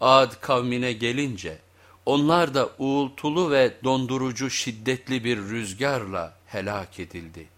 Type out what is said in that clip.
Ad kavmine gelince onlar da uğultulu ve dondurucu şiddetli bir rüzgarla helak edildi.